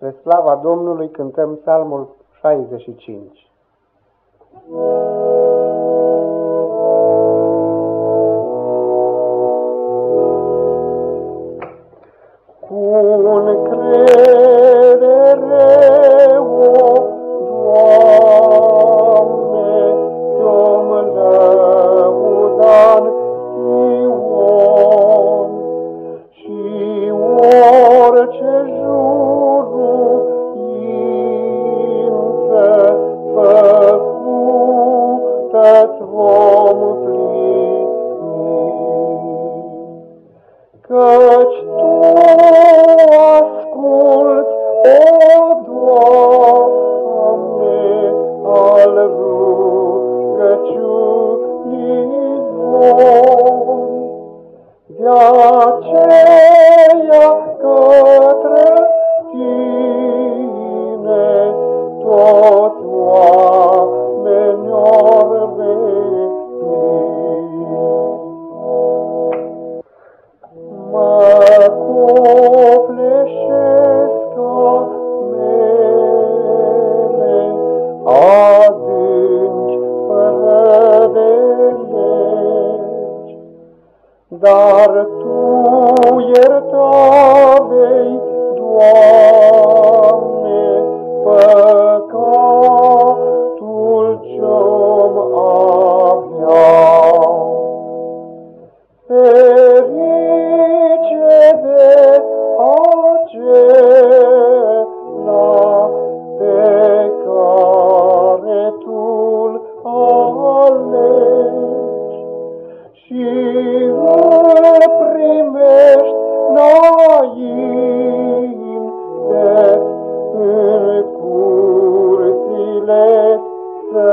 Spre slava Domnului cântăm psalmul 65. Cu un făcută-ți vom plini. Căci Tu asculți, o Doamne, al rugăciunii zvon. De-aceea dar tu ierta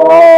Oh.